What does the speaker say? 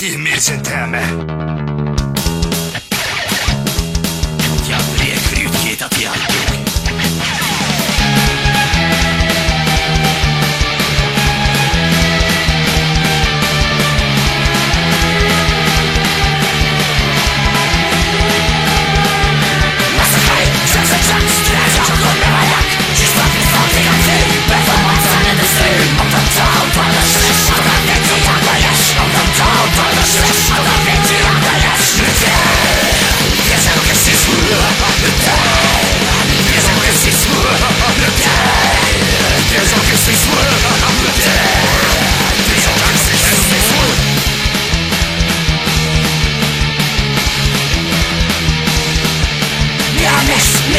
Die Mädchendame.